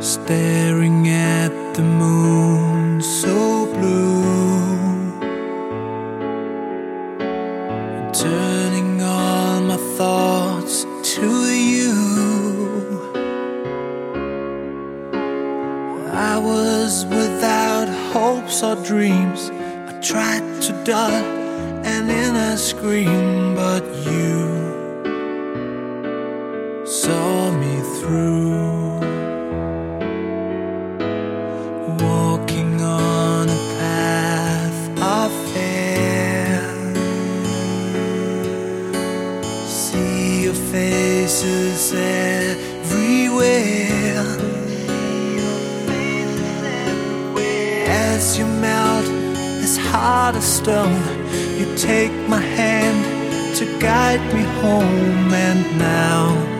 staring at the moon so blue, turning all my thoughts to you. I was without hopes or dreams. I tried to dull an inner scream, but you faces everywhere. As you melt this heart of stone, you take my hand to guide me home, and now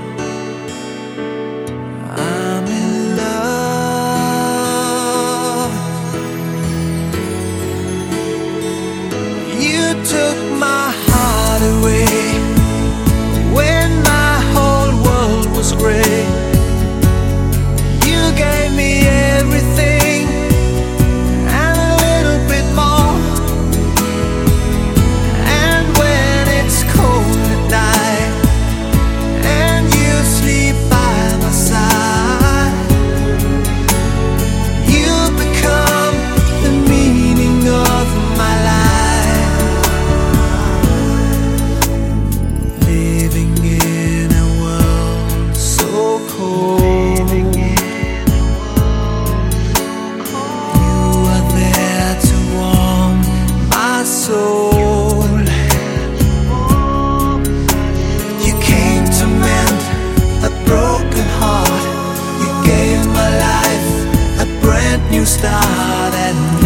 started.